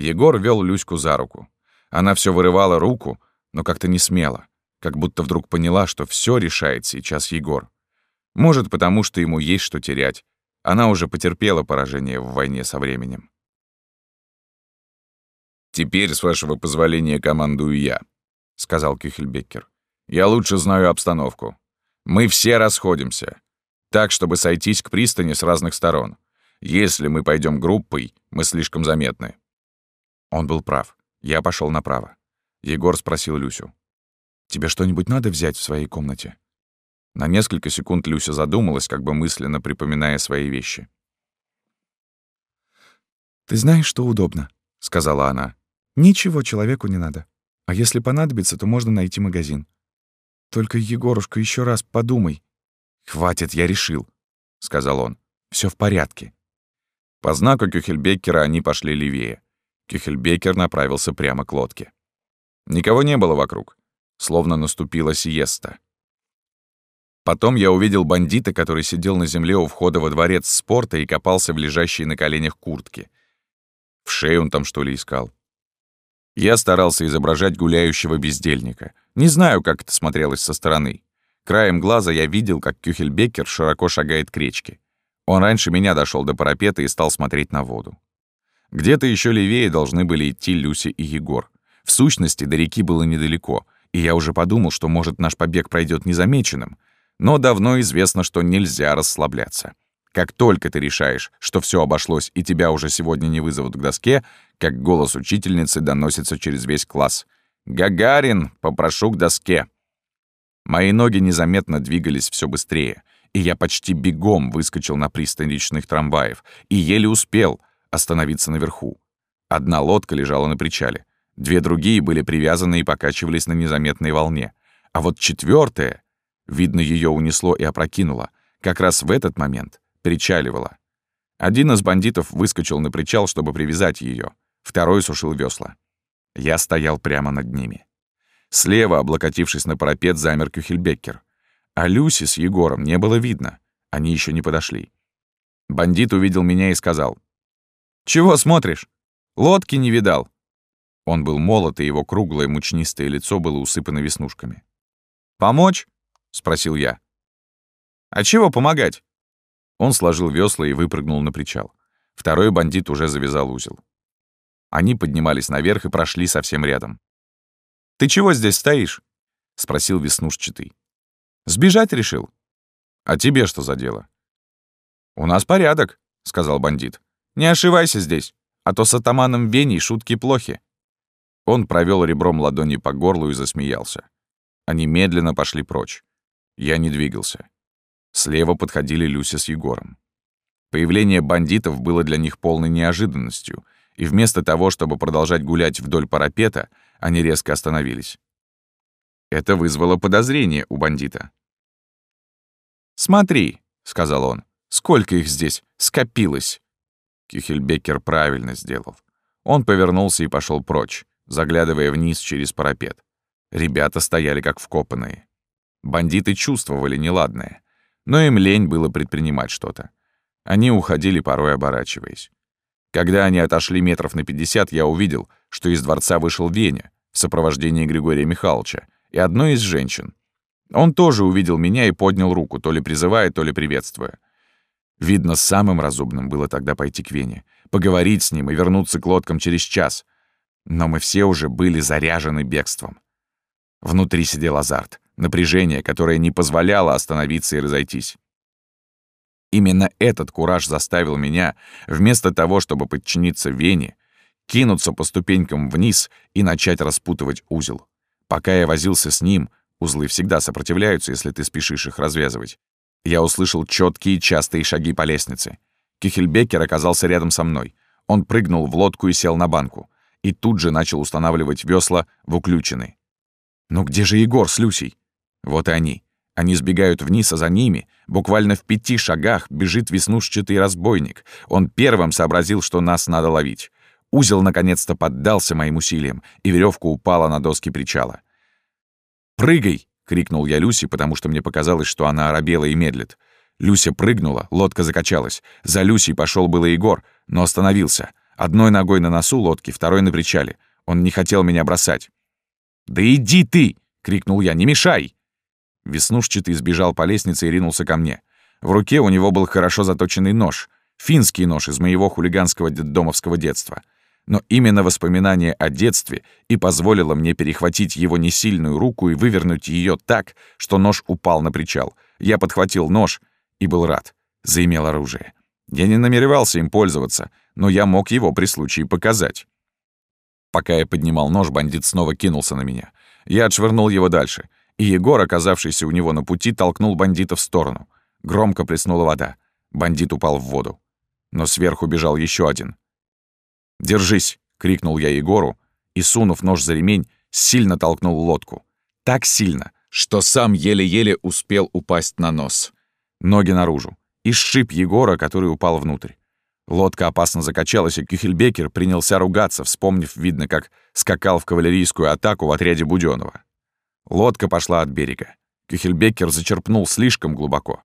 Егор вел Люську за руку. Она все вырывала руку, но как-то не смела, как будто вдруг поняла, что все решает сейчас Егор. Может, потому что ему есть что терять. Она уже потерпела поражение в войне со временем. «Теперь, с вашего позволения, командую я», — сказал Кюхельбеккер. «Я лучше знаю обстановку. Мы все расходимся. Так, чтобы сойтись к пристани с разных сторон. Если мы пойдем группой, мы слишком заметны». Он был прав. Я пошел направо. Егор спросил Люсю. «Тебе что-нибудь надо взять в своей комнате?» На несколько секунд Люся задумалась, как бы мысленно припоминая свои вещи. «Ты знаешь, что удобно», — сказала она. «Ничего человеку не надо. А если понадобится, то можно найти магазин. Только, Егорушка, еще раз подумай». «Хватит, я решил», — сказал он. Все в порядке». По знаку Кюхельбеккера они пошли левее. Кюхельбекер направился прямо к лодке. Никого не было вокруг, словно наступила сиеста. Потом я увидел бандита, который сидел на земле у входа во дворец спорта и копался в лежащей на коленях куртке. В шею он там что ли искал. Я старался изображать гуляющего бездельника. Не знаю, как это смотрелось со стороны. Краем глаза я видел, как Кюхельбекер широко шагает к речке. Он раньше меня дошел до парапета и стал смотреть на воду. Где-то еще левее должны были идти Люси и Егор. В сущности, до реки было недалеко, и я уже подумал, что, может, наш побег пройдет незамеченным — но давно известно, что нельзя расслабляться. Как только ты решаешь, что все обошлось и тебя уже сегодня не вызовут к доске, как голос учительницы доносится через весь класс. «Гагарин, попрошу к доске!» Мои ноги незаметно двигались все быстрее, и я почти бегом выскочил на пристань речных трамваев и еле успел остановиться наверху. Одна лодка лежала на причале, две другие были привязаны и покачивались на незаметной волне, а вот четвертая Видно, ее унесло и опрокинуло. Как раз в этот момент причаливало. Один из бандитов выскочил на причал, чтобы привязать ее. Второй сушил весла. Я стоял прямо над ними. Слева, облокотившись на парапет, замер Кюхельбеккер. А Люси с Егором не было видно. Они еще не подошли. Бандит увидел меня и сказал. «Чего смотришь? Лодки не видал». Он был молод, и его круглое мучнистое лицо было усыпано веснушками. «Помочь?» — спросил я. «А чего помогать?» Он сложил весла и выпрыгнул на причал. Второй бандит уже завязал узел. Они поднимались наверх и прошли совсем рядом. «Ты чего здесь стоишь?» — спросил веснушчатый. «Сбежать решил?» «А тебе что за дело?» «У нас порядок», — сказал бандит. «Не ошивайся здесь, а то с атаманом Веней шутки плохи». Он провел ребром ладони по горлу и засмеялся. Они медленно пошли прочь. Я не двигался. Слева подходили Люся с Егором. Появление бандитов было для них полной неожиданностью, и вместо того, чтобы продолжать гулять вдоль парапета, они резко остановились. Это вызвало подозрение у бандита. «Смотри», — сказал он, — «сколько их здесь скопилось». Кюхельбекер правильно сделал. Он повернулся и пошел прочь, заглядывая вниз через парапет. Ребята стояли как вкопанные. Бандиты чувствовали неладное, но им лень было предпринимать что-то. Они уходили, порой оборачиваясь. Когда они отошли метров на пятьдесят, я увидел, что из дворца вышел Веня в сопровождении Григория Михайловича и одной из женщин. Он тоже увидел меня и поднял руку, то ли призывая, то ли приветствуя. Видно, самым разумным было тогда пойти к Вене, поговорить с ним и вернуться к лодкам через час. Но мы все уже были заряжены бегством. Внутри сидел азарт напряжение, которое не позволяло остановиться и разойтись. Именно этот кураж заставил меня, вместо того, чтобы подчиниться Вене, кинуться по ступенькам вниз и начать распутывать узел. Пока я возился с ним, узлы всегда сопротивляются, если ты спешишь их развязывать, я услышал четкие частые шаги по лестнице. Кихельбекер оказался рядом со мной. Он прыгнул в лодку и сел на банку. И тут же начал устанавливать весла в уключины. «Ну где же Егор с Люсей?» Вот и они. Они сбегают вниз, а за ними, буквально в пяти шагах, бежит веснушчатый разбойник. Он первым сообразил, что нас надо ловить. Узел наконец-то поддался моим усилиям, и веревка упала на доски причала. «Прыгай!» — крикнул я Люси, потому что мне показалось, что она оробела и медлит. Люся прыгнула, лодка закачалась. За Люсей пошел было Егор, но остановился. Одной ногой на носу лодки, второй на причале. Он не хотел меня бросать. «Да иди ты!» — крикнул я. «Не мешай!» Веснушчатый сбежал по лестнице и ринулся ко мне. В руке у него был хорошо заточенный нож. Финский нож из моего хулиганского детдомовского детства. Но именно воспоминание о детстве и позволило мне перехватить его несильную руку и вывернуть ее так, что нож упал на причал. Я подхватил нож и был рад. Заимел оружие. Я не намеревался им пользоваться, но я мог его при случае показать. Пока я поднимал нож, бандит снова кинулся на меня. Я отшвырнул его дальше, и Егор, оказавшийся у него на пути, толкнул бандита в сторону. Громко плеснула вода. Бандит упал в воду. Но сверху бежал еще один. «Держись!» — крикнул я Егору и, сунув нож за ремень, сильно толкнул лодку. Так сильно, что сам еле-еле успел упасть на нос. Ноги наружу. И сшиб Егора, который упал внутрь. Лодка опасно закачалась, и Кюхельбекер принялся ругаться, вспомнив, видно, как скакал в кавалерийскую атаку в отряде Будённого. Лодка пошла от берега. Кюхельбекер зачерпнул слишком глубоко.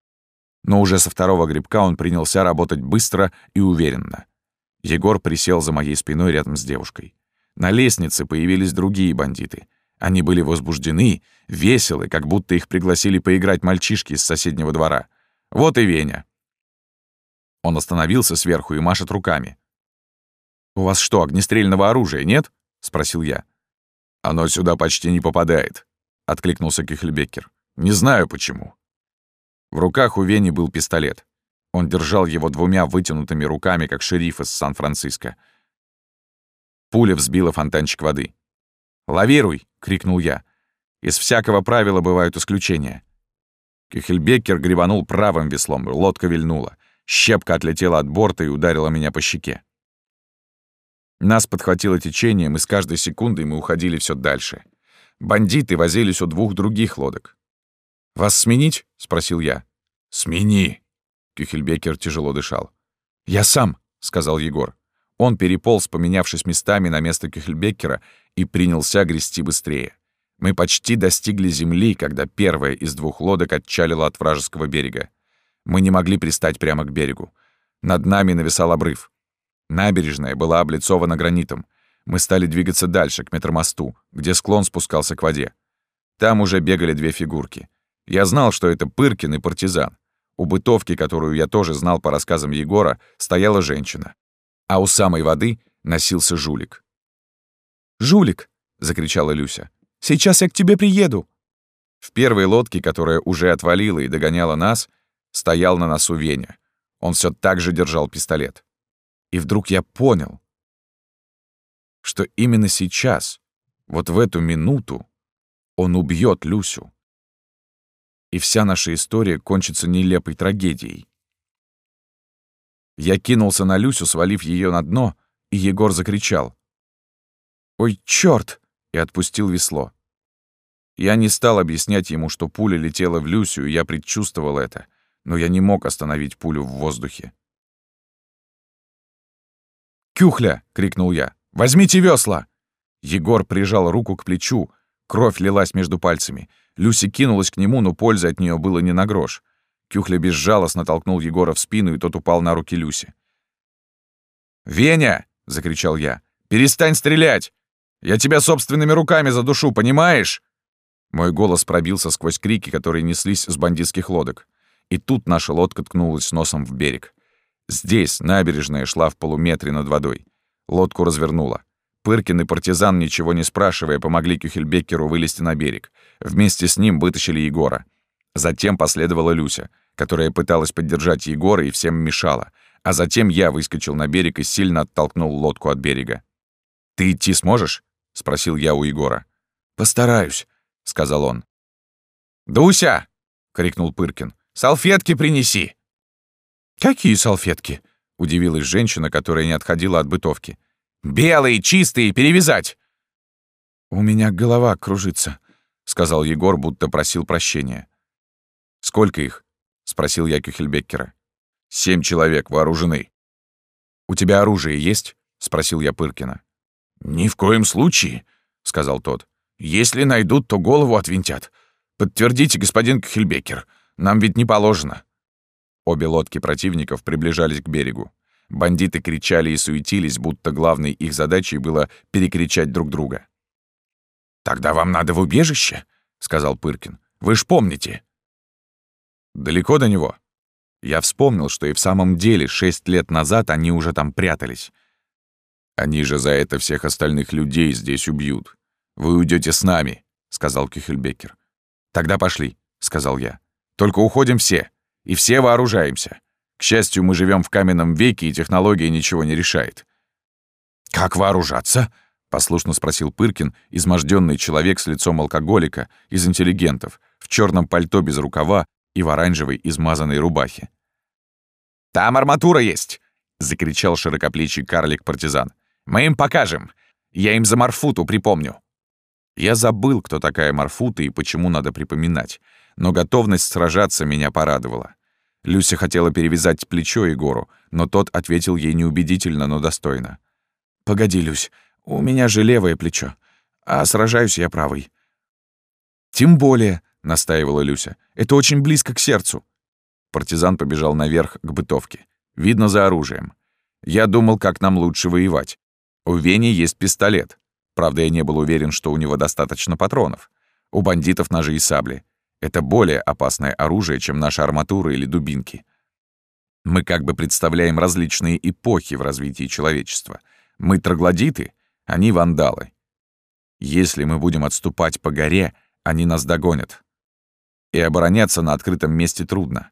Но уже со второго грибка он принялся работать быстро и уверенно. Егор присел за моей спиной рядом с девушкой. На лестнице появились другие бандиты. Они были возбуждены, веселы, как будто их пригласили поиграть мальчишки из соседнего двора. Вот и Веня. Он остановился сверху и машет руками. «У вас что, огнестрельного оружия нет?» — спросил я. «Оно сюда почти не попадает», — откликнулся Кюхельбекер. «Не знаю почему». В руках у Вени был пистолет. Он держал его двумя вытянутыми руками, как шериф из Сан-Франциско. Пуля взбила фонтанчик воды. «Лавируй!» — крикнул я. «Из всякого правила бывают исключения». Кюхельбекер гребанул правым веслом, лодка вильнула. Щепка отлетела от борта и ударила меня по щеке. Нас подхватило течением, и с каждой секундой мы уходили все дальше. Бандиты возились у двух других лодок. «Вас сменить?» — спросил я. «Смени!» — Кюхельбекер тяжело дышал. «Я сам!» — сказал Егор. Он переполз, поменявшись местами на место Кюхельбекера, и принялся грести быстрее. Мы почти достигли земли, когда первая из двух лодок отчалила от вражеского берега. Мы не могли пристать прямо к берегу. Над нами нависал обрыв. Набережная была облицована гранитом. Мы стали двигаться дальше, к метромосту, где склон спускался к воде. Там уже бегали две фигурки. Я знал, что это Пыркин и партизан. У бытовки, которую я тоже знал по рассказам Егора, стояла женщина. А у самой воды носился жулик. «Жулик!» — закричала Люся. «Сейчас я к тебе приеду!» В первой лодке, которая уже отвалила и догоняла нас, стоял на носу Веня. Он все так же держал пистолет. И вдруг я понял, что именно сейчас, вот в эту минуту, он убьет Люсю. И вся наша история кончится нелепой трагедией. Я кинулся на Люсю, свалив ее на дно, и Егор закричал. «Ой, чёрт!» и отпустил весло. Я не стал объяснять ему, что пуля летела в Люсю, и я предчувствовал это но я не мог остановить пулю в воздухе. «Кюхля!» — крикнул я. «Возьмите весла!» Егор прижал руку к плечу, кровь лилась между пальцами. Люси кинулась к нему, но пользы от нее было не на грош. Кюхля безжалостно толкнул Егора в спину, и тот упал на руки Люси. «Веня!» — закричал я. «Перестань стрелять! Я тебя собственными руками задушу, понимаешь?» Мой голос пробился сквозь крики, которые неслись с бандитских лодок. И тут наша лодка ткнулась носом в берег. Здесь набережная шла в полуметре над водой. Лодку развернула. Пыркин и партизан, ничего не спрашивая, помогли Кюхельбекеру вылезти на берег. Вместе с ним вытащили Егора. Затем последовала Люся, которая пыталась поддержать Егора и всем мешала. А затем я выскочил на берег и сильно оттолкнул лодку от берега. «Ты идти сможешь?» — спросил я у Егора. «Постараюсь», — сказал он. «Дуся!» — крикнул Пыркин. Салфетки принеси!» «Какие салфетки?» — удивилась женщина, которая не отходила от бытовки. «Белые, чистые, перевязать!» «У меня голова кружится», — сказал Егор, будто просил прощения. «Сколько их?» — спросил я Кюхельбеккера. «Семь человек вооружены». «У тебя оружие есть?» — спросил я Пыркина. «Ни в коем случае», — сказал тот. «Если найдут, то голову отвинтят. Подтвердите, господин Кюхельбекер. Нам ведь не положено». Обе лодки противников приближались к берегу. Бандиты кричали и суетились, будто главной их задачей было перекричать друг друга. «Тогда вам надо в убежище», — сказал Пыркин. «Вы ж помните». «Далеко до него?» Я вспомнил, что и в самом деле шесть лет назад они уже там прятались. «Они же за это всех остальных людей здесь убьют. Вы уйдете с нами», — сказал Кюхельбекер. «Тогда пошли», — сказал я. «Только уходим все, и все вооружаемся. К счастью, мы живем в каменном веке, и технология ничего не решает». «Как вооружаться?» — послушно спросил Пыркин, изможденный человек с лицом алкоголика, из интеллигентов, в черном пальто без рукава и в оранжевой измазанной рубахе. «Там арматура есть!» — закричал широкоплечий карлик-партизан. «Мы им покажем! Я им за Марфуту припомню!» Я забыл, кто такая Марфута и почему надо припоминать, но готовность сражаться меня порадовала. Люся хотела перевязать плечо Егору, но тот ответил ей неубедительно, но достойно. «Погоди, Люсь, у меня же левое плечо, а сражаюсь я правой». «Тем более», — настаивала Люся, — «это очень близко к сердцу». Партизан побежал наверх к бытовке. Видно за оружием. Я думал, как нам лучше воевать. У Вени есть пистолет. Правда, я не был уверен, что у него достаточно патронов. У бандитов ножи и сабли. Это более опасное оружие, чем наша арматура или дубинки. Мы как бы представляем различные эпохи в развитии человечества. Мы троглодиты, они вандалы. Если мы будем отступать по горе, они нас догонят. И обороняться на открытом месте трудно.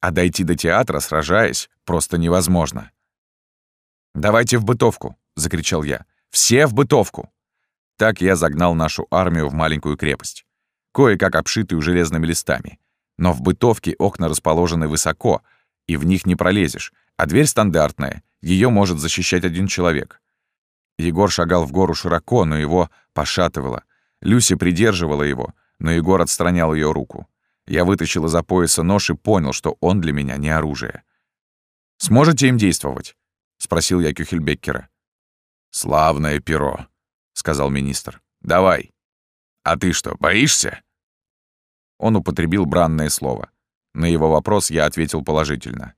А дойти до театра, сражаясь, просто невозможно. «Давайте в бытовку!» — закричал я. «Все в бытовку!» Так я загнал нашу армию в маленькую крепость кое-как обшитую железными листами. Но в бытовке окна расположены высоко, и в них не пролезешь, а дверь стандартная, ее может защищать один человек. Егор шагал в гору широко, но его пошатывало. Люси придерживала его, но Егор отстранял ее руку. Я вытащил из-за пояса нож и понял, что он для меня не оружие. «Сможете им действовать?» — спросил я Кюхельбеккера. «Славное перо», — сказал министр. «Давай». «А ты что, боишься?» Он употребил бранное слово. На его вопрос я ответил положительно.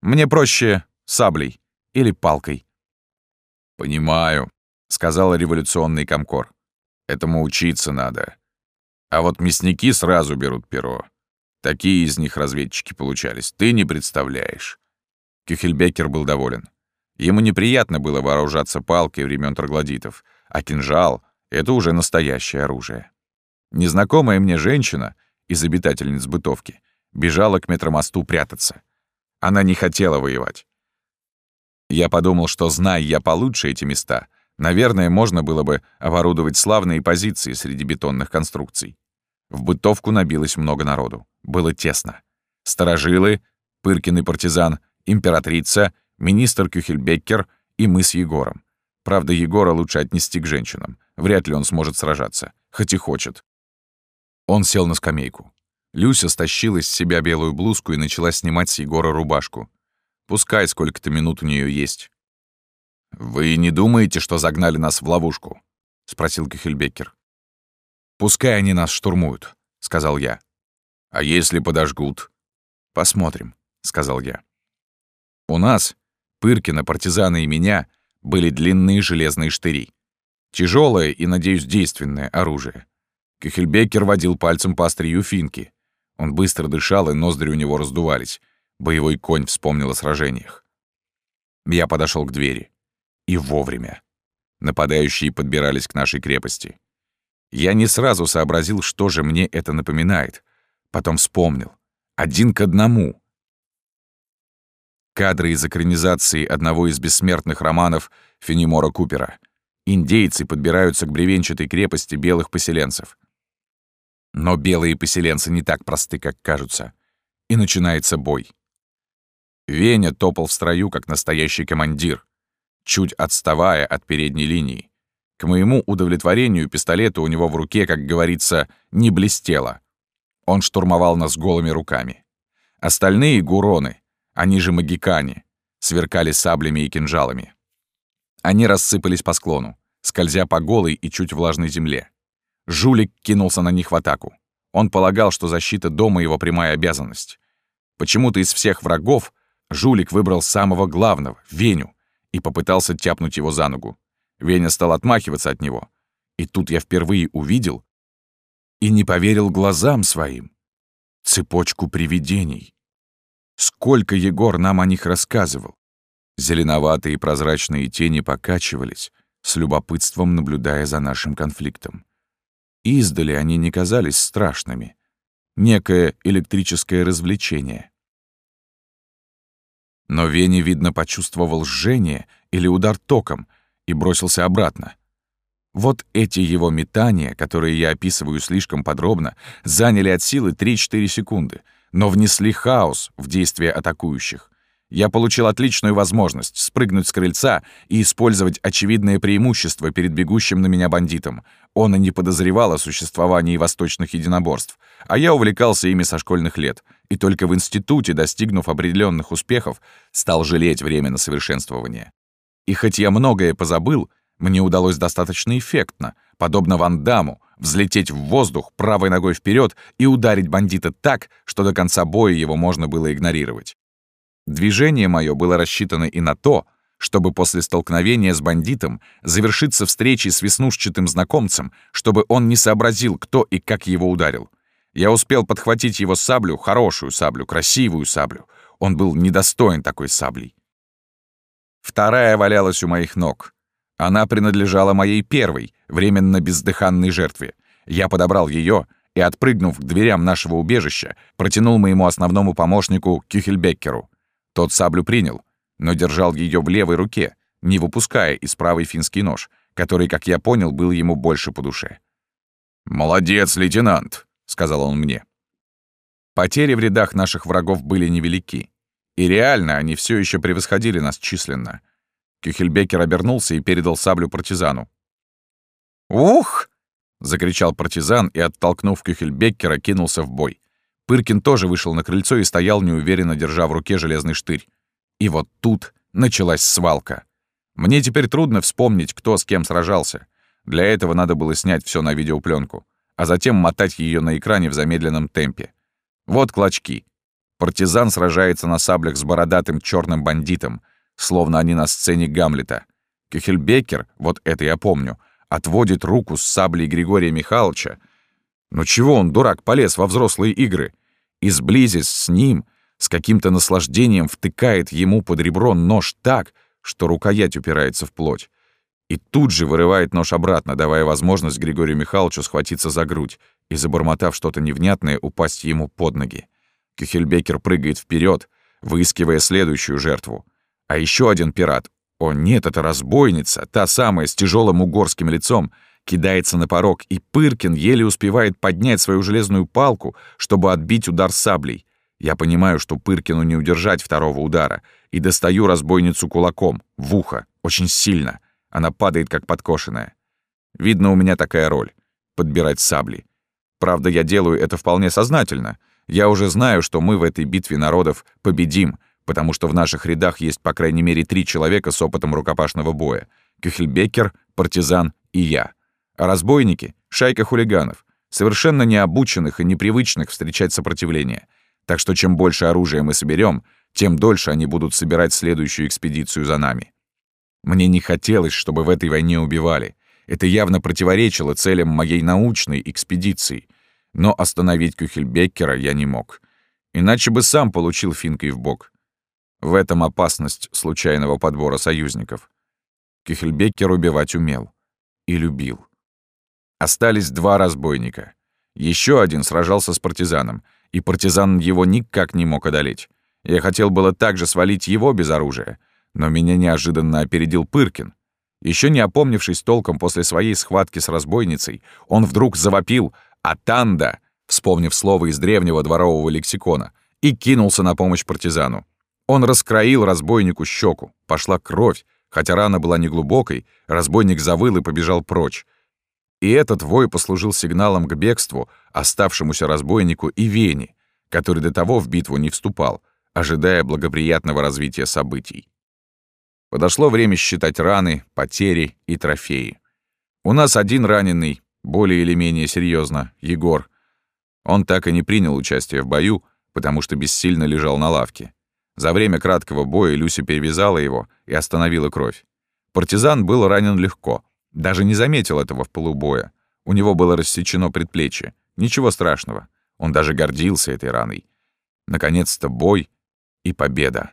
«Мне проще саблей или палкой». «Понимаю», — сказал революционный комкор. «Этому учиться надо. А вот мясники сразу берут перо. Такие из них разведчики получались, ты не представляешь». Кюхельбекер был доволен. Ему неприятно было вооружаться палкой времен троглодитов, а кинжал — это уже настоящее оружие. Незнакомая мне женщина, из обитательниц бытовки, бежала к метромосту прятаться. Она не хотела воевать. Я подумал, что, зная я получше эти места, наверное, можно было бы оборудовать славные позиции среди бетонных конструкций. В бытовку набилось много народу. Было тесно. Сторожилы, Пыркин и партизан, императрица, министр Кюхельбеккер и мы с Егором. Правда, Егора лучше отнести к женщинам. Вряд ли он сможет сражаться, хоть и хочет. Он сел на скамейку. Люся стащила с себя белую блузку и начала снимать с Егора рубашку. Пускай сколько-то минут у нее есть. «Вы не думаете, что загнали нас в ловушку?» — спросил Кюхельбекер. «Пускай они нас штурмуют», — сказал я. «А если подожгут?» «Посмотрим», — сказал я. У нас, Пыркина, партизана и меня, были длинные железные штыри. Тяжелое и, надеюсь, действенное оружие. Кюхельбекер водил пальцем по острию финки. Он быстро дышал, и ноздри у него раздувались. Боевой конь вспомнил о сражениях. Я подошел к двери. И вовремя. Нападающие подбирались к нашей крепости. Я не сразу сообразил, что же мне это напоминает. Потом вспомнил. Один к одному. Кадры из экранизации одного из бессмертных романов Фенемора Купера. Индейцы подбираются к бревенчатой крепости белых поселенцев. Но белые поселенцы не так просты, как кажутся. И начинается бой. Веня топал в строю, как настоящий командир, чуть отставая от передней линии. К моему удовлетворению пистолета у него в руке, как говорится, не блестело. Он штурмовал нас голыми руками. Остальные гуроны, они же магикане, сверкали саблями и кинжалами. Они рассыпались по склону, скользя по голой и чуть влажной земле. Жулик кинулся на них в атаку. Он полагал, что защита дома — его прямая обязанность. Почему-то из всех врагов Жулик выбрал самого главного, Веню, и попытался тяпнуть его за ногу. Веня стал отмахиваться от него. И тут я впервые увидел и не поверил глазам своим. Цепочку привидений. Сколько Егор нам о них рассказывал. Зеленоватые прозрачные тени покачивались, с любопытством наблюдая за нашим конфликтом. Издали они не казались страшными. Некое электрическое развлечение. Но Веня, видно, почувствовал жжение или удар током и бросился обратно. Вот эти его метания, которые я описываю слишком подробно, заняли от силы 3-4 секунды, но внесли хаос в действия атакующих. Я получил отличную возможность спрыгнуть с крыльца и использовать очевидное преимущество перед бегущим на меня бандитом. Он и не подозревал о существовании восточных единоборств, а я увлекался ими со школьных лет, и только в институте, достигнув определенных успехов, стал жалеть время на совершенствование. И хоть я многое позабыл, мне удалось достаточно эффектно, подобно Ван Даму, взлететь в воздух правой ногой вперед и ударить бандита так, что до конца боя его можно было игнорировать. Движение мое было рассчитано и на то, чтобы после столкновения с бандитом завершиться встречей с веснушчатым знакомцем, чтобы он не сообразил, кто и как его ударил. Я успел подхватить его саблю, хорошую саблю, красивую саблю. Он был недостоин такой саблей. Вторая валялась у моих ног. Она принадлежала моей первой, временно бездыханной жертве. Я подобрал ее и, отпрыгнув к дверям нашего убежища, протянул моему основному помощнику Кюхельбеккеру. Тот саблю принял, но держал ее в левой руке, не выпуская из правой финский нож, который, как я понял, был ему больше по душе. «Молодец, лейтенант», — сказал он мне. Потери в рядах наших врагов были невелики. И реально они все еще превосходили нас численно. Кюхельбекер обернулся и передал саблю партизану. «Ух!» — закричал партизан и, оттолкнув Кюхельбеккера, кинулся в бой. Пыркин тоже вышел на крыльцо и стоял, неуверенно держа в руке железный штырь. И вот тут началась свалка. Мне теперь трудно вспомнить, кто с кем сражался. Для этого надо было снять все на видеопленку, а затем мотать ее на экране в замедленном темпе. Вот клочки. Партизан сражается на саблях с бородатым черным бандитом, словно они на сцене Гамлета. Кюхельбекер, вот это я помню, отводит руку с саблей Григория Михайловича, ну чего он, дурак, полез во взрослые игры? И сблизясь с ним, с каким-то наслаждением втыкает ему под ребро нож так, что рукоять упирается в плоть. И тут же вырывает нож обратно, давая возможность Григорию Михайловичу схватиться за грудь и, забормотав что-то невнятное, упасть ему под ноги. Кюхельбекер прыгает вперед, выискивая следующую жертву. А еще один пират, о нет, это разбойница, та самая с тяжелым угорским лицом, кидается на порог, и Пыркин еле успевает поднять свою железную палку, чтобы отбить удар саблей. Я понимаю, что Пыркину не удержать второго удара, и достаю разбойницу кулаком, в ухо, очень сильно. Она падает, как подкошенная. Видно, у меня такая роль — подбирать сабли. Правда, я делаю это вполне сознательно. Я уже знаю, что мы в этой битве народов победим, потому что в наших рядах есть по крайней мере три человека с опытом рукопашного боя — Кюхельбекер, партизан и я — а разбойники — шайка хулиганов, совершенно необученных и непривычных встречать сопротивление. Так что чем больше оружия мы соберем, тем дольше они будут собирать следующую экспедицию за нами. Мне не хотелось, чтобы в этой войне убивали. Это явно противоречило целям моей научной экспедиции. Но остановить Кюхельбеккера я не мог. Иначе бы сам получил финкой в бок. В этом опасность случайного подбора союзников. Кюхельбеккер убивать умел. И любил. Остались два разбойника. Еще один сражался с партизаном, и партизан его никак не мог одолеть. Я хотел было также свалить его без оружия, но меня неожиданно опередил Пыркин. Еще не опомнившись толком после своей схватки с разбойницей, он вдруг завопил «Атанда!», вспомнив слово из древнего дворового лексикона, и кинулся на помощь партизану. Он раскроил разбойнику щеку, пошла кровь, хотя рана была неглубокой, разбойник завыл и побежал прочь. И этот вой послужил сигналом к бегству оставшемуся разбойнику и Вене, который до того в битву не вступал, ожидая благоприятного развития событий. Подошло время считать раны, потери и трофеи. У нас один раненый, более или менее серьезно, Егор. Он так и не принял участие в бою, потому что бессильно лежал на лавке. За время краткого боя Люся перевязала его и остановила кровь. Партизан был ранен легко, даже не заметил этого в полубоя. У него было рассечено предплечье. Ничего страшного. Он даже гордился этой раной. Наконец-то бой и победа.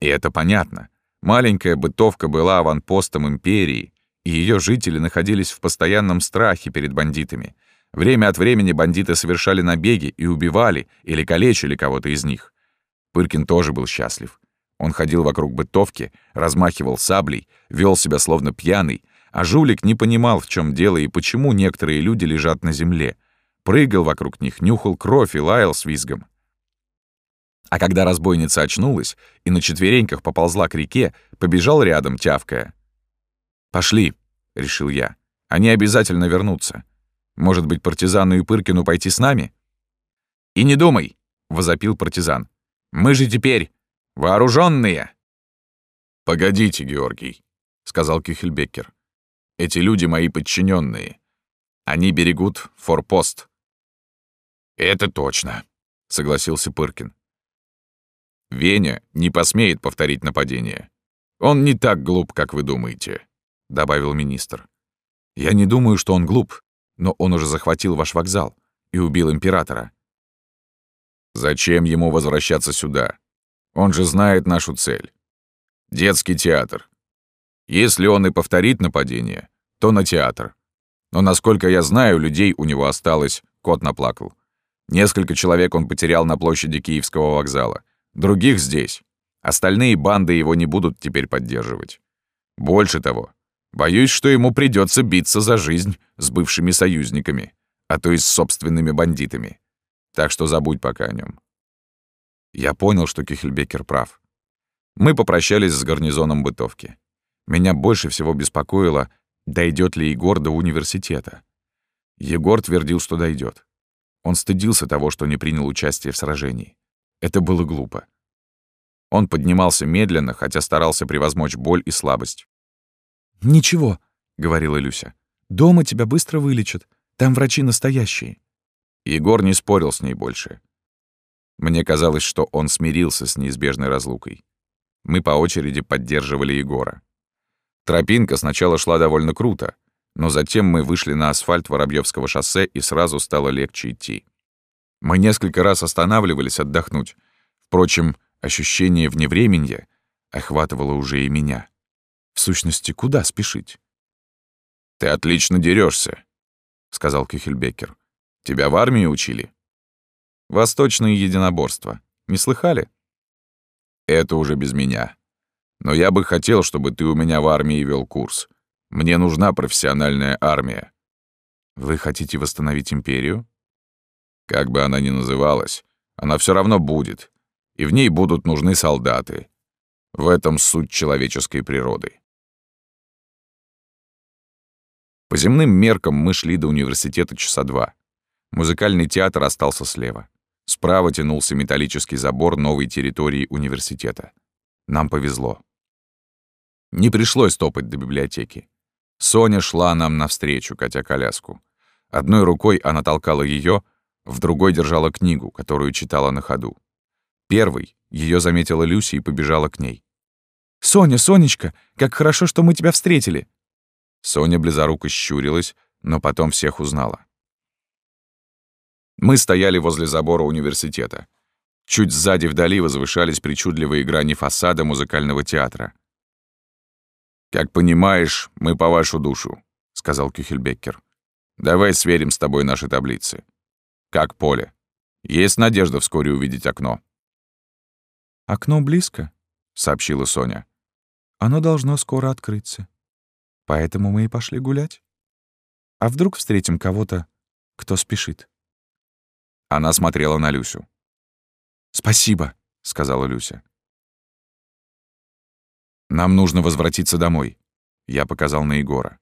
И это понятно. Маленькая бытовка была аванпостом империи, и ее жители находились в постоянном страхе перед бандитами. Время от времени бандиты совершали набеги и убивали или калечили кого-то из них. Пыркин тоже был счастлив. Он ходил вокруг бытовки, размахивал саблей, вел себя словно пьяный, а жулик не понимал, в чем дело и почему некоторые люди лежат на земле. Прыгал вокруг них, нюхал кровь и лаял с визгом. А когда разбойница очнулась и на четвереньках поползла к реке, побежал рядом, тявкая. «Пошли», — решил я. «Они обязательно вернутся. Может быть, партизану и Пыркину пойти с нами?» «И не думай», — возопил партизан. Мы же теперь вооруженные. «Погодите, Георгий», — сказал Кюхельбеккер. «Эти люди мои подчиненные. Они берегут форпост». «Это точно», — согласился Пыркин. «Веня не посмеет повторить нападение. Он не так глуп, как вы думаете», — добавил министр. «Я не думаю, что он глуп, но он уже захватил ваш вокзал и убил императора. Зачем ему возвращаться сюда? Он же знает нашу цель. Детский театр. Если он и повторит нападение, то на театр. Но, насколько я знаю, людей у него осталось, кот наплакал. Несколько человек он потерял на площади Киевского вокзала. Других здесь. Остальные банды его не будут теперь поддерживать. Больше того, боюсь, что ему придется биться за жизнь с бывшими союзниками, а то и с собственными бандитами. Так что забудь пока о нем. Я понял, что Кихельбекер прав. Мы попрощались с гарнизоном бытовки. Меня больше всего беспокоило, дойдет ли Егор до университета. Егор твердил, что дойдет. Он стыдился того, что не принял участие в сражении. Это было глупо. Он поднимался медленно, хотя старался превозмочь боль и слабость. «Ничего», — говорила Люся. «Дома тебя быстро вылечат. Там врачи настоящие». Егор не спорил с ней больше. Мне казалось, что он смирился с неизбежной разлукой. Мы по очереди поддерживали Егора. Тропинка сначала шла довольно круто, но затем мы вышли на асфальт Воробьевского шоссе и сразу стало легче идти. Мы несколько раз останавливались отдохнуть. Впрочем, ощущение вневременья охватывало уже и меня. В сущности, куда спешить? «Ты отлично дерешься, сказал Кюхельбекер. Тебя в армии учили?» «Восточные единоборства. Не слыхали?» «Это уже без меня. Но я бы хотел, чтобы ты у меня в армии вел курс. Мне нужна профессиональная армия». «Вы хотите восстановить империю?» «Как бы она ни называлась, она все равно будет, и в ней будут нужны солдаты. В этом суть человеческой природы». По земным меркам мы шли до университета часа два. Музыкальный театр остался слева. Справа тянулся металлический забор новой территории университета. Нам повезло. Не пришлось топать до библиотеки. Соня шла нам навстречу, катя коляску. Одной рукой она толкала ее, в другой держала книгу, которую читала на ходу. Первый ее заметила Люси и побежала к ней. «Соня, Сонечка, как хорошо, что мы тебя встретили!» Соня близоруко щурилась, но потом всех узнала. Мы стояли возле забора университета. Чуть сзади вдали возвышались причудливые грани фасада музыкального театра. «Как понимаешь, мы по вашу душу», — сказал Кюхельбеккер. «Давай сверим с тобой наши таблицы. Как поле? Есть надежда вскоре увидеть окно». «Окно близко», — сообщила Соня. «Оно должно скоро открыться. Поэтому мы и пошли гулять. А вдруг встретим кого-то, кто спешит?» Она смотрела на Люсю. «Спасибо», — сказала Люся. «Нам нужно возвратиться домой», — я показал на Егора.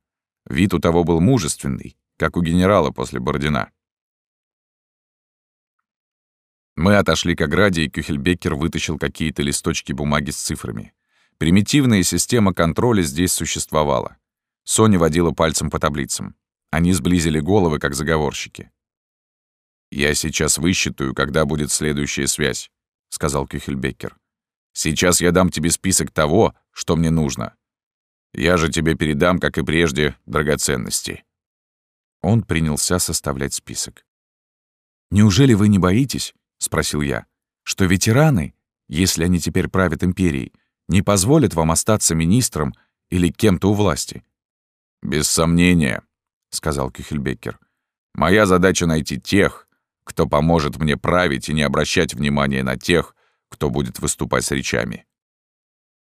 Вид у того был мужественный, как у генерала после Бородина. Мы отошли к ограде, и Кюхельбекер вытащил какие-то листочки бумаги с цифрами. Примитивная система контроля здесь существовала. Соня водила пальцем по таблицам. Они сблизили головы, как заговорщики. «Я сейчас высчитаю, когда будет следующая связь», — сказал Кюхельбекер. Сейчас я дам тебе список того, что мне нужно. Я же тебе передам, как и прежде, драгоценности». Он принялся составлять список. «Неужели вы не боитесь, — спросил я, — что ветераны, если они теперь правят империей, не позволят вам остаться министром или кем-то у власти?» «Без сомнения», — сказал Кюхельбеккер. «Моя задача — найти тех, кто поможет мне править и не обращать внимания на тех, кто будет выступать с речами.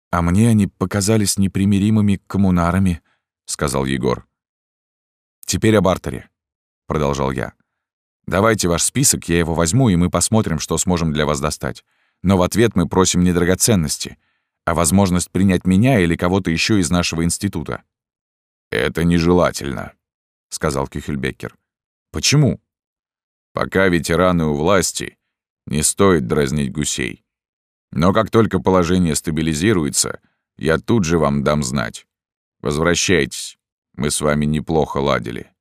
«А мне они показались непримиримыми коммунарами», — сказал Егор. «Теперь о бартере», — продолжал я. «Давайте ваш список, я его возьму, и мы посмотрим, что сможем для вас достать. Но в ответ мы просим не драгоценности, а возможность принять меня или кого-то еще из нашего института». «Это нежелательно», — сказал Кюхельбеккер. «Почему?» «Пока ветераны у власти, не стоит дразнить гусей. Но как только положение стабилизируется, я тут же вам дам знать. Возвращайтесь. Мы с вами неплохо ладили.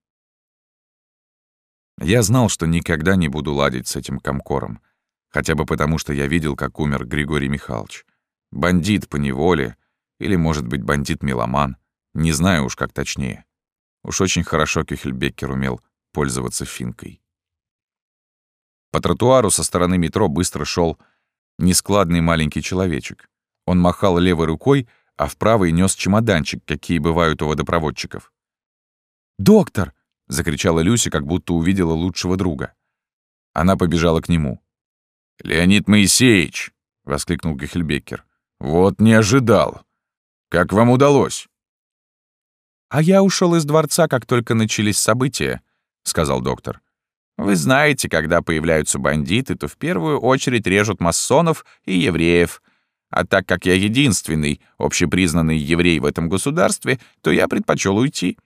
Я знал, что никогда не буду ладить с этим комкором. Хотя бы потому, что я видел, как умер Григорий Михайлович. Бандит по неволе, или, может быть, бандит-меломан. Не знаю уж, как точнее. Уж очень хорошо Кюхельбеккер умел пользоваться финкой. По тротуару со стороны метро быстро шел нескладный маленький человечек. Он махал левой рукой, а в правой нес чемоданчик, какие бывают у водопроводчиков. «Доктор!» — закричала Люся, как будто увидела лучшего друга. Она побежала к нему. «Леонид Моисеевич!» — воскликнул Гехельбекер. «Вот не ожидал! Как вам удалось?» «А я ушел из дворца, как только начались события», — сказал доктор. Вы знаете, когда появляются бандиты, то в первую очередь режут масонов и евреев. А так как я единственный общепризнанный еврей в этом государстве, то я предпочел уйти.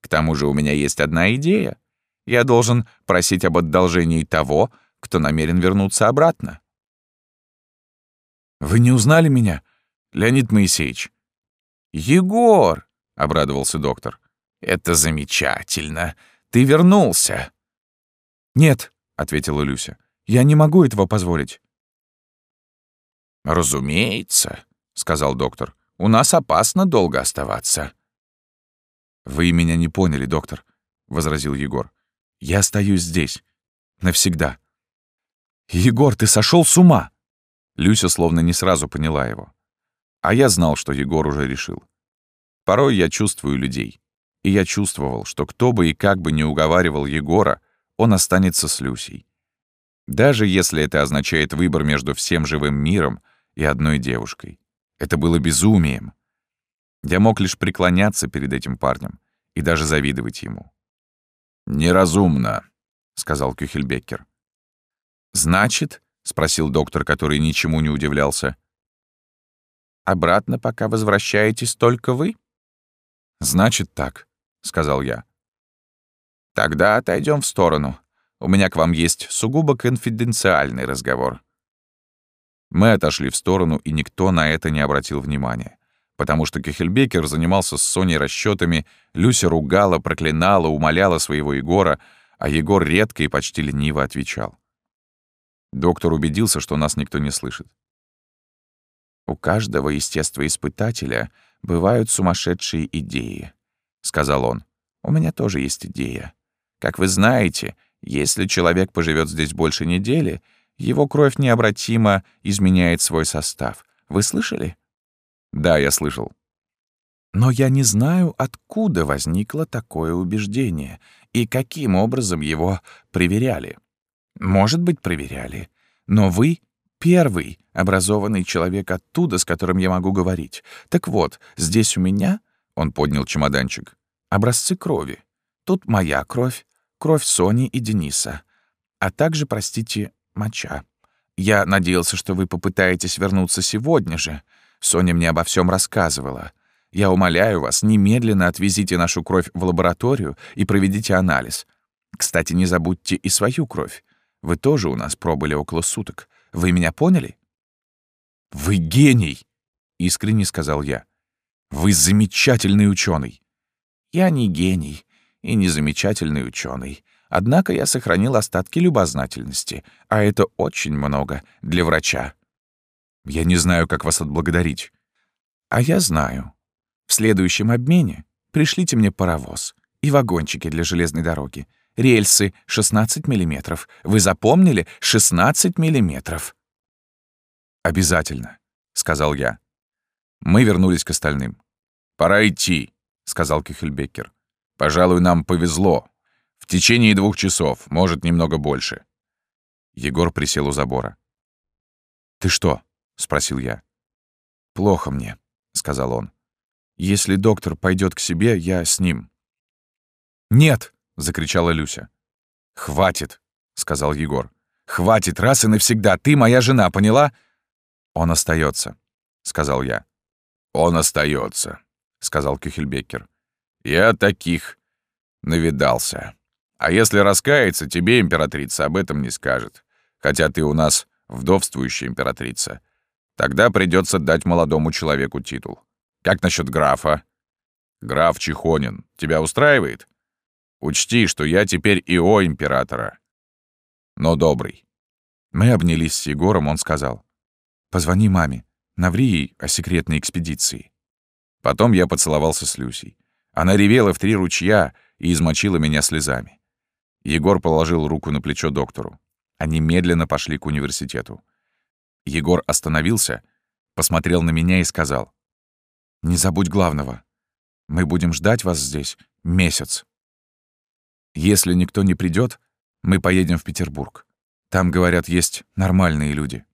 К тому же у меня есть одна идея. Я должен просить об одолжении того, кто намерен вернуться обратно. «Вы не узнали меня, Леонид Моисеевич?» «Егор!» — обрадовался доктор. «Это замечательно. Ты вернулся!» «Нет», — ответила Люся, — «я не могу этого позволить». «Разумеется», — сказал доктор, — «у нас опасно долго оставаться». «Вы меня не поняли, доктор», — возразил Егор. «Я остаюсь здесь. Навсегда». «Егор, ты сошел с ума!» Люся словно не сразу поняла его. А я знал, что Егор уже решил. Порой я чувствую людей. И я чувствовал, что кто бы и как бы не уговаривал Егора, он останется с Люсей. Даже если это означает выбор между всем живым миром и одной девушкой. Это было безумием. Я мог лишь преклоняться перед этим парнем и даже завидовать ему. «Неразумно», — сказал Кюхельбеккер. «Значит?» — спросил доктор, который ничему не удивлялся. «Обратно пока возвращаетесь только вы?» «Значит так», — сказал я. Тогда отойдем в сторону. У меня к вам есть сугубо конфиденциальный разговор. Мы отошли в сторону, и никто на это не обратил внимания. Потому что Кехельбекер занимался с Соней расчетами, Люся ругала, проклинала, умоляла своего Егора, а Егор редко и почти лениво отвечал. Доктор убедился, что нас никто не слышит. «У каждого естествоиспытателя бывают сумасшедшие идеи», — сказал он. «У меня тоже есть идея. Как вы знаете, если человек поживет здесь больше недели, его кровь необратимо изменяет свой состав. Вы слышали? Да, я слышал. Но я не знаю, откуда возникло такое убеждение и каким образом его проверяли. Может быть, проверяли. Но вы — первый образованный человек оттуда, с которым я могу говорить. Так вот, здесь у меня, — он поднял чемоданчик, — образцы крови. Тут моя кровь, кровь Сони и Дениса, а также, простите, моча. Я надеялся, что вы попытаетесь вернуться сегодня же. Соня мне обо всем рассказывала. Я умоляю вас, немедленно отвезите нашу кровь в лабораторию и проведите анализ. Кстати, не забудьте и свою кровь. Вы тоже у нас пробыли около суток. Вы меня поняли? «Вы гений!» — искренне сказал я. «Вы замечательный ученый. «Я не гений и не замечательный ученый. Однако я сохранил остатки любознательности, а это очень много для врача. Я не знаю, как вас отблагодарить». «А я знаю. В следующем обмене пришлите мне паровоз и вагончики для железной дороги. Рельсы 16 миллиметров. Вы запомнили? 16 миллиметров». «Обязательно», — сказал я. Мы вернулись к остальным. «Пора идти», — сказал Кюхельбеккер. «Пожалуй, нам повезло. В течение двух часов, может, немного больше». Егор присел у забора. «Ты что?» — спросил я. «Плохо мне», — сказал он. «Если доктор пойдет к себе, я с ним». «Нет!» — закричала Люся. «Хватит!» — сказал Егор. «Хватит раз и навсегда. Ты моя жена, поняла?» «Он остается, сказал я. «Он остается, сказал Кюхельбекер. «Я таких навидался. А если раскается, тебе императрица об этом не скажет. Хотя ты у нас вдовствующая императрица. Тогда придется дать молодому человеку титул. Как насчет графа? Граф Чехонин. Тебя устраивает? Учти, что я теперь ИО императора. Но добрый. Мы обнялись с Егором, он сказал. «Позвони маме. Наври ей о секретной экспедиции». Потом я поцеловался с Люсей. Она ревела в три ручья и измочила меня слезами. Егор положил руку на плечо доктору. Они медленно пошли к университету. Егор остановился, посмотрел на меня и сказал. «Не забудь главного. Мы будем ждать вас здесь месяц. Если никто не придет, мы поедем в Петербург. Там, говорят, есть нормальные люди».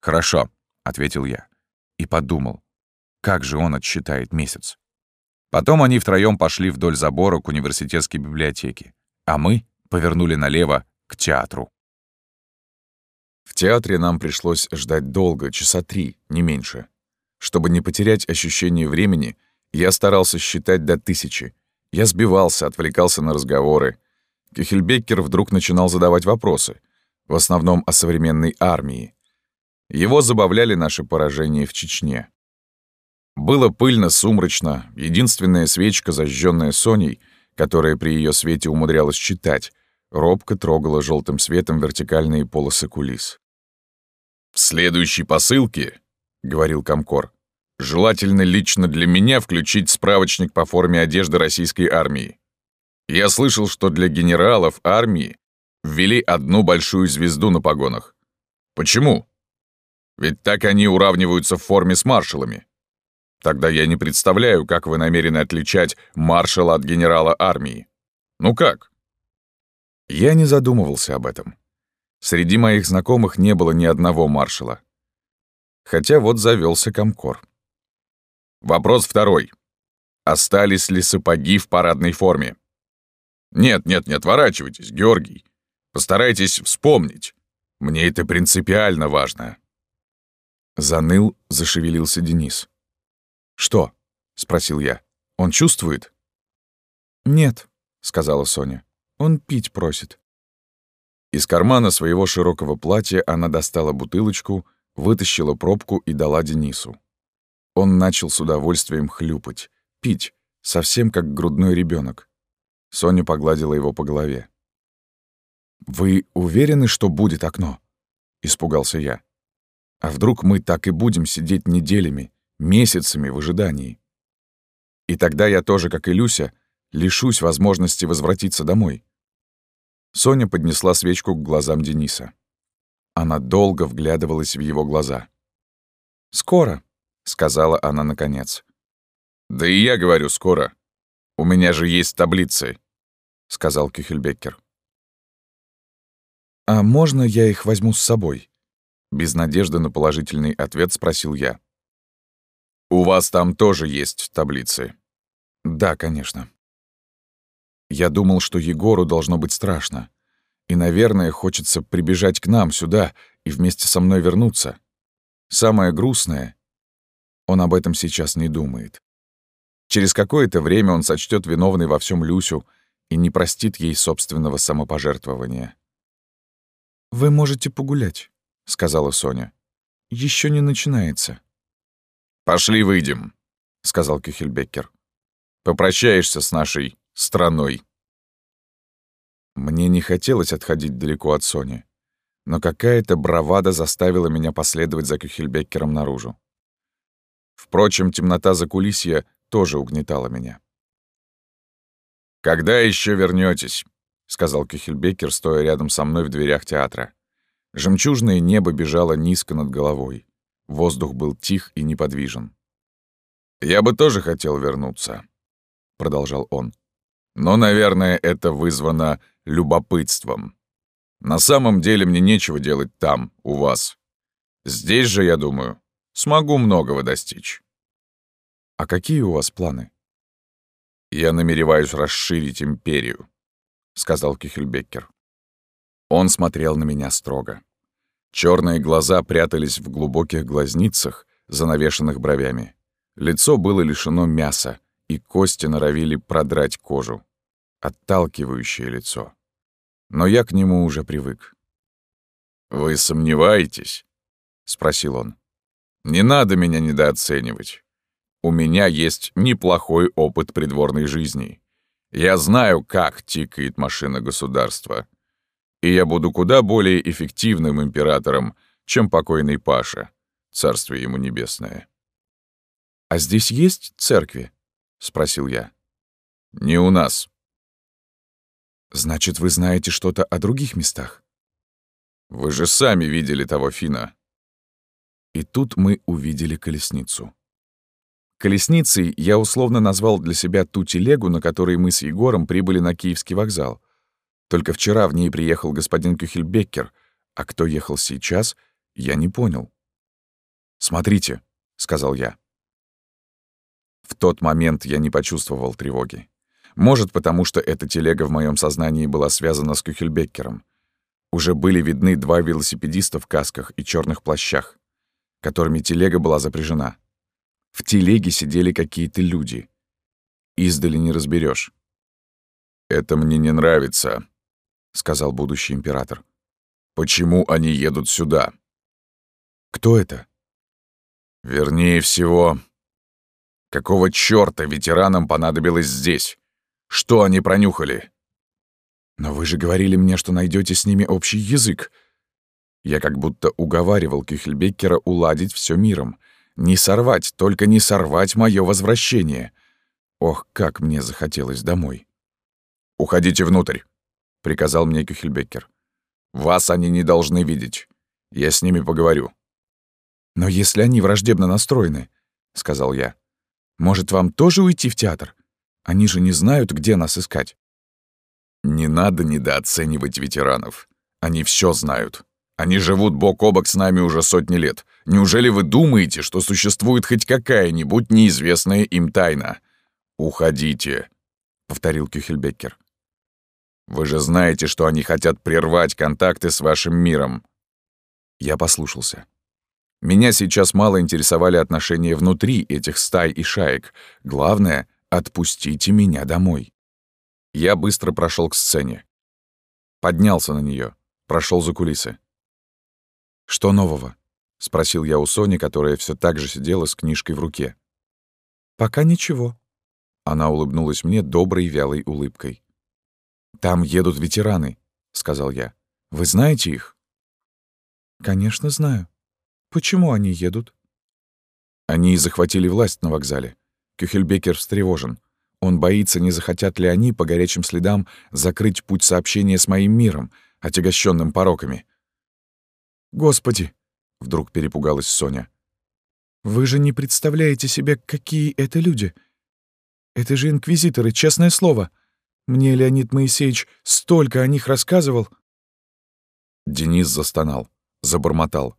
«Хорошо», — ответил я. И подумал, как же он отсчитает месяц. Потом они втроём пошли вдоль забора к университетской библиотеке, а мы повернули налево к театру. В театре нам пришлось ждать долго, часа три, не меньше. Чтобы не потерять ощущение времени, я старался считать до тысячи. Я сбивался, отвлекался на разговоры. Кюхельбеккер вдруг начинал задавать вопросы, в основном о современной армии. Его забавляли наши поражения в Чечне. Было пыльно, сумрачно, единственная свечка, зажженная Соней, которая при ее свете умудрялась читать, робко трогала желтым светом вертикальные полосы кулис. «В следующей посылке», — говорил Комкор, «желательно лично для меня включить справочник по форме одежды российской армии. Я слышал, что для генералов армии ввели одну большую звезду на погонах. Почему? Ведь так они уравниваются в форме с маршалами. Тогда я не представляю, как вы намерены отличать маршала от генерала армии. Ну как?» Я не задумывался об этом. Среди моих знакомых не было ни одного маршала. Хотя вот завелся комкор. Вопрос второй. Остались ли сапоги в парадной форме? Нет, нет, не отворачивайтесь, Георгий. Постарайтесь вспомнить. Мне это принципиально важно. Заныл, зашевелился Денис. «Что?» — спросил я. «Он чувствует?» «Нет», — сказала Соня. «Он пить просит». Из кармана своего широкого платья она достала бутылочку, вытащила пробку и дала Денису. Он начал с удовольствием хлюпать, пить, совсем как грудной ребенок. Соня погладила его по голове. «Вы уверены, что будет окно?» — испугался я. «А вдруг мы так и будем сидеть неделями, месяцами в ожидании. И тогда я тоже, как и Люся, лишусь возможности возвратиться домой. Соня поднесла свечку к глазам Дениса. Она долго вглядывалась в его глаза. «Скоро», — сказала она наконец. «Да и я говорю скоро. У меня же есть таблицы», — сказал Кюхельбеккер. «А можно я их возьму с собой?» Без надежды на положительный ответ спросил я. У вас там тоже есть таблицы? Да, конечно. Я думал, что Егору должно быть страшно. И, наверное, хочется прибежать к нам сюда и вместе со мной вернуться. Самое грустное — он об этом сейчас не думает. Через какое-то время он сочтет виновной во всем Люсю и не простит ей собственного самопожертвования. «Вы можете погулять», — сказала Соня. Еще не начинается». «Пошли выйдем», — сказал Кюхельбеккер. «Попрощаешься с нашей страной». Мне не хотелось отходить далеко от Сони. но какая-то бравада заставила меня последовать за Кюхельбеккером наружу. Впрочем, темнота за кулисья тоже угнетала меня. «Когда еще вернетесь? сказал Кюхельбекер, стоя рядом со мной в дверях театра. Жемчужное небо бежало низко над головой. Воздух был тих и неподвижен. «Я бы тоже хотел вернуться», — продолжал он. «Но, наверное, это вызвано любопытством. На самом деле мне нечего делать там, у вас. Здесь же, я думаю, смогу многого достичь». «А какие у вас планы?» «Я намереваюсь расширить империю», — сказал Кихельбеккер. Он смотрел на меня строго. Черные глаза прятались в глубоких глазницах, занавешенных бровями. Лицо было лишено мяса, и кости норовили продрать кожу. Отталкивающее лицо. Но я к нему уже привык. «Вы сомневаетесь?» — спросил он. «Не надо меня недооценивать. У меня есть неплохой опыт придворной жизни. Я знаю, как тикает машина государства. И я буду куда более эффективным императором, чем покойный Паша, царствие ему небесное. «А здесь есть церкви?» — спросил я. «Не у нас». «Значит, вы знаете что-то о других местах?» «Вы же сами видели того Фина». И тут мы увидели колесницу. Колесницей я условно назвал для себя ту телегу, на которой мы с Егором прибыли на Киевский вокзал. Только вчера в ней приехал господин Кюхельбеккер, а кто ехал сейчас, я не понял. «Смотрите», — сказал я. В тот момент я не почувствовал тревоги. Может, потому что эта телега в моем сознании была связана с Кюхельбеккером. Уже были видны два велосипедиста в касках и черных плащах, которыми телега была запряжена. В телеге сидели какие-то люди. Издали не разберешь. «Это мне не нравится», — сказал будущий император. «Почему они едут сюда?» «Кто это?» «Вернее всего, какого чёрта ветеранам понадобилось здесь? Что они пронюхали?» «Но вы же говорили мне, что найдете с ними общий язык». Я как будто уговаривал Кюхельбеккера уладить все миром — не сорвать, только не сорвать мое возвращение. Ох, как мне захотелось домой. «Уходите внутрь», — приказал мне Кюхельбеккер. «Вас они не должны видеть. Я с ними поговорю». «Но если они враждебно настроены», — сказал я, — «может, вам тоже уйти в театр? Они же не знают, где нас искать». «Не надо недооценивать ветеранов. Они все знают. Они живут бок о бок с нами уже сотни лет. Неужели вы думаете, что существует хоть какая-нибудь неизвестная им тайна? Уходите, повторил Кюхельбеккер. Вы же знаете, что они хотят прервать контакты с вашим миром. Я послушался. Меня сейчас мало интересовали отношения внутри этих стай и шаек. Главное — отпустите меня домой. Я быстро прошел к сцене. Поднялся на нее, прошел за кулисы. «Что нового?» — спросил я у Сони, которая все так же сидела с книжкой в руке. «Пока ничего». Она улыбнулась мне доброй вялой улыбкой. «Там едут ветераны», — сказал я. «Вы знаете их?» «Конечно, знаю. Почему они едут?» Они захватили власть на вокзале. Кюхельбекер встревожен. Он боится, не захотят ли они по горячим следам закрыть путь сообщения с моим миром, отягощенным пороками. «Господи!» — вдруг перепугалась Соня. «Вы же не представляете себе, какие это люди. Это же инквизиторы, честное слово. Мне Леонид Моисеевич столько о них рассказывал». Денис застонал, забормотал.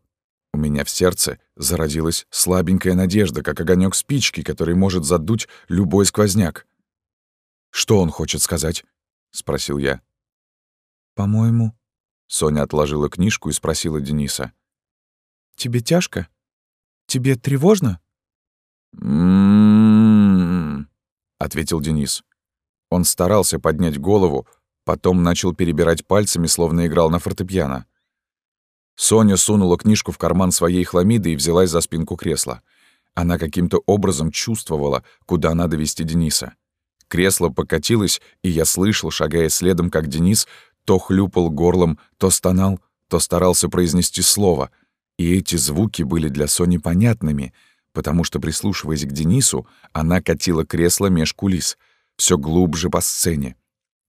У меня в сердце зародилась слабенькая надежда, как огонек спички, который может задуть любой сквозняк. «Что он хочет сказать?» — спросил я. «По-моему, Соня отложила книжку и спросила Дениса. «Тебе тяжко? Тебе тревожно?» «М-м-м», ответил Денис. Он старался поднять голову, потом начал перебирать пальцами, словно играл на фортепиано. Соня сунула книжку в карман своей хламиды и взялась за спинку кресла. Она каким-то образом чувствовала, куда надо вести Дениса. Кресло покатилось, и я слышал, шагая следом, как Денис то хлюпал горлом, то стонал, то старался произнести слово, и эти звуки были для Сони понятными, потому что, прислушиваясь к Денису, она катила кресло меж кулис, все глубже по сцене,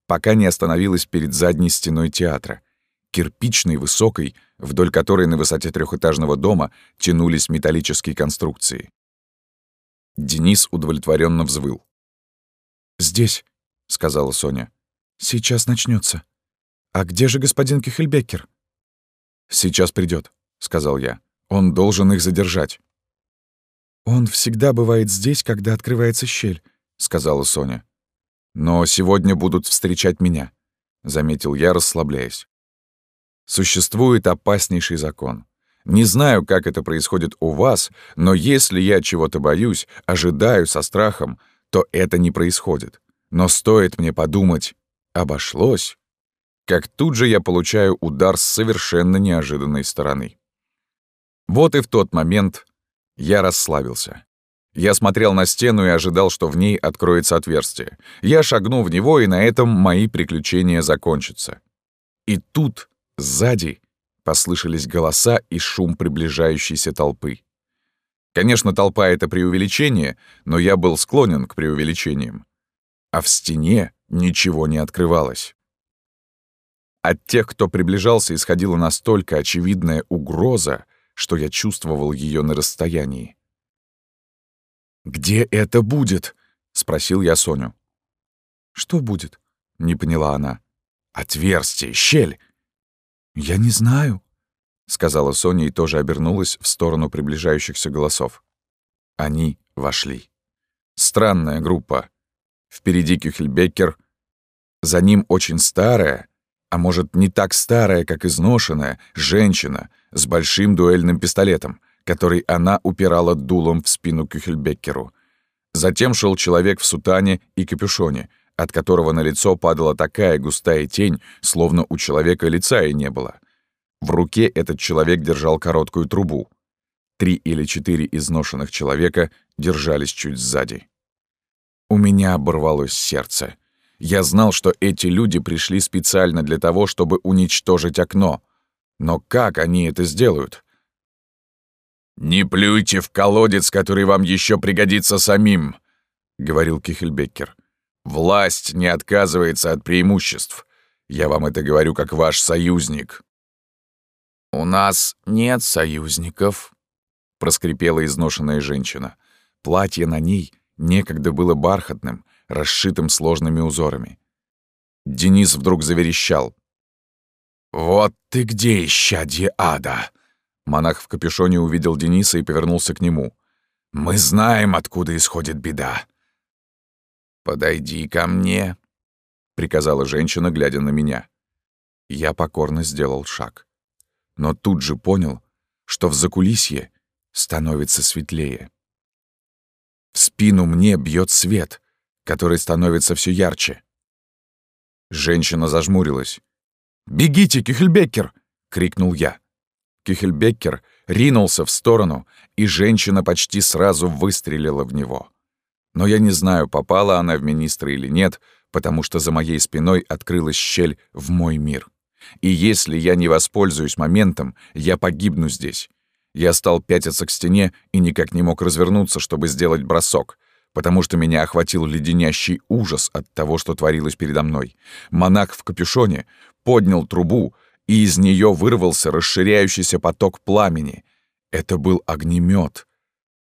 пока не остановилась перед задней стеной театра, кирпичной, высокой, вдоль которой на высоте трехэтажного дома тянулись металлические конструкции. Денис удовлетворенно взвыл. «Здесь», — сказала Соня. «Сейчас начнется. А где же господин Кихельбекер?» «Сейчас придет, сказал я. «Он должен их задержать». «Он всегда бывает здесь, когда открывается щель», — сказала Соня. «Но сегодня будут встречать меня», — заметил я, расслабляясь. «Существует опаснейший закон. Не знаю, как это происходит у вас, но если я чего-то боюсь, ожидаю со страхом, то это не происходит. Но стоит мне подумать «обошлось», как тут же я получаю удар с совершенно неожиданной стороны. Вот и в тот момент я расслабился. Я смотрел на стену и ожидал, что в ней откроется отверстие. Я шагну в него, и на этом мои приключения закончатся. И тут, сзади, Послышались голоса и шум приближающейся толпы. Конечно, толпа — это преувеличение, но я был склонен к преувеличениям. А в стене ничего не открывалось. От тех, кто приближался, исходила настолько очевидная угроза, что я чувствовал ее на расстоянии. «Где это будет?» — спросил я Соню. «Что будет?» — не поняла она. «Отверстие, щель. «Я не знаю», — сказала Соня и тоже обернулась в сторону приближающихся голосов. Они вошли. Странная группа. Впереди Кюхельбекер. За ним очень старая, а может, не так старая, как изношенная, женщина с большим дуэльным пистолетом, который она упирала дулом в спину Кюхельбеккеру. Затем шел человек в сутане и капюшоне, от которого на лицо падала такая густая тень, словно у человека лица и не было. В руке этот человек держал короткую трубу. Три или четыре изношенных человека держались чуть сзади. У меня оборвалось сердце. Я знал, что эти люди пришли специально для того, чтобы уничтожить окно. Но как они это сделают? «Не плюйте в колодец, который вам еще пригодится самим», — говорил Кихельбеккер. Власть не отказывается от преимуществ. Я вам это говорю как ваш союзник». «У нас нет союзников», — проскрипела изношенная женщина. Платье на ней некогда было бархатным, расшитым сложными узорами. Денис вдруг заверещал. «Вот ты где, исчадье ада!» Монах в капюшоне увидел Дениса и повернулся к нему. «Мы знаем, откуда исходит беда. «Подойди ко мне», — приказала женщина, глядя на меня. Я покорно сделал шаг. Но тут же понял, что в закулисье становится светлее. В спину мне бьет свет, который становится все ярче. Женщина зажмурилась. «Бегите, Кюхельбеккер!» — крикнул я. Кюхельбеккер ринулся в сторону, и женщина почти сразу выстрелила в него. Но я не знаю, попала она в министра или нет, потому что за моей спиной открылась щель в мой мир. И если я не воспользуюсь моментом, я погибну здесь. Я стал пятиться к стене и никак не мог развернуться, чтобы сделать бросок, потому что меня охватил леденящий ужас от того, что творилось передо мной. Монах в капюшоне поднял трубу, и из нее вырвался расширяющийся поток пламени. Это был огнемет.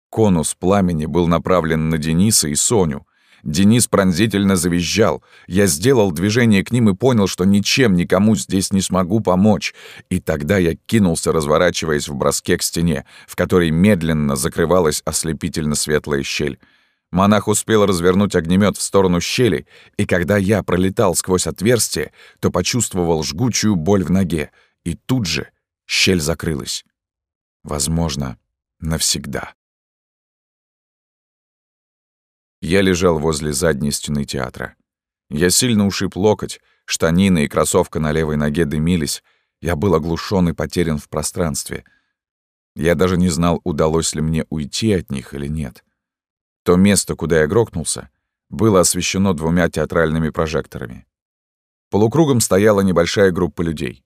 Конус пламени был направлен на Дениса и Соню. Денис пронзительно завизжал. Я сделал движение к ним и понял, что ничем никому здесь не смогу помочь. И тогда я кинулся, разворачиваясь в броске к стене, в которой медленно закрывалась ослепительно светлая щель. Монах успел развернуть огнемет в сторону щели, и когда я пролетал сквозь отверстие, то почувствовал жгучую боль в ноге, и тут же щель закрылась. Возможно, навсегда. Я лежал возле задней стены театра. Я сильно ушиб локоть, штанины и кроссовка на левой ноге дымились. Я был оглушен и потерян в пространстве. Я даже не знал, удалось ли мне уйти от них или нет. То место, куда я грохнулся, было освещено двумя театральными прожекторами. Полукругом стояла небольшая группа людей.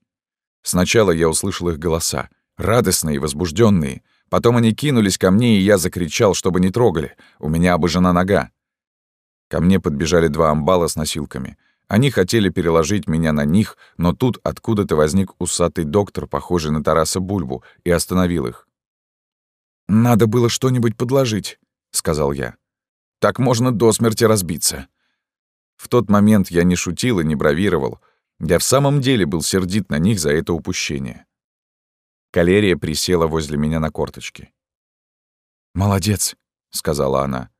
Сначала я услышал их голоса, радостные, возбужденные. Потом они кинулись ко мне, и я закричал, чтобы не трогали. У меня обожжена нога. Ко мне подбежали два амбала с носилками. Они хотели переложить меня на них, но тут откуда-то возник усатый доктор, похожий на Тараса Бульбу, и остановил их. «Надо было что-нибудь подложить», — сказал я. «Так можно до смерти разбиться». В тот момент я не шутил и не бравировал. Я в самом деле был сердит на них за это упущение. Калерия присела возле меня на корточки. «Молодец», — сказала она.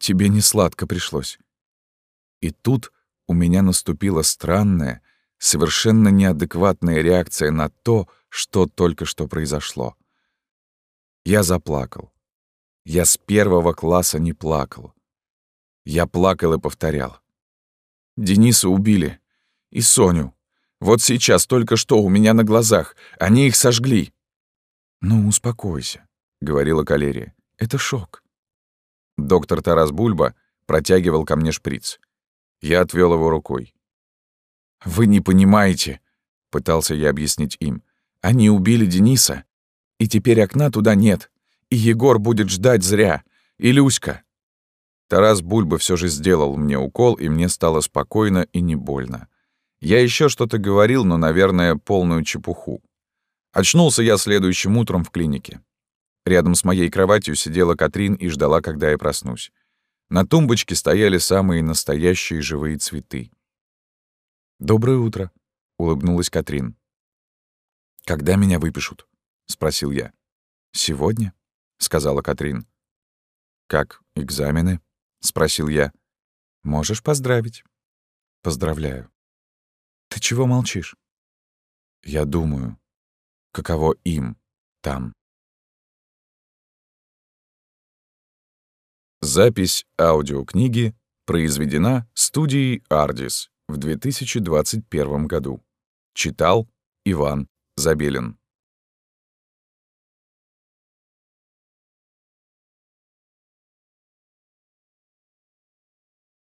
«Тебе не сладко пришлось». И тут у меня наступила странная, совершенно неадекватная реакция на то, что только что произошло. Я заплакал. Я с первого класса не плакал. Я плакал и повторял. Дениса убили. И Соню. Вот сейчас, только что, у меня на глазах. Они их сожгли. «Ну, успокойся», — говорила Калерия. «Это шок». Доктор Тарас Бульба протягивал ко мне шприц. Я отвел его рукой. «Вы не понимаете», — пытался я объяснить им. «Они убили Дениса, и теперь окна туда нет, и Егор будет ждать зря, и Люська». Тарас Бульба все же сделал мне укол, и мне стало спокойно и не больно. Я еще что-то говорил, но, наверное, полную чепуху. Очнулся я следующим утром в клинике. Рядом с моей кроватью сидела Катрин и ждала, когда я проснусь. На тумбочке стояли самые настоящие живые цветы. «Доброе утро», — улыбнулась Катрин. «Когда меня выпишут?» — спросил я. «Сегодня», — сказала Катрин. «Как экзамены?» — спросил я. «Можешь поздравить». «Поздравляю». «Ты чего молчишь?» «Я думаю, каково им там». Запись аудиокниги произведена студией «Ардис» в 2021 году. Читал Иван Забелин.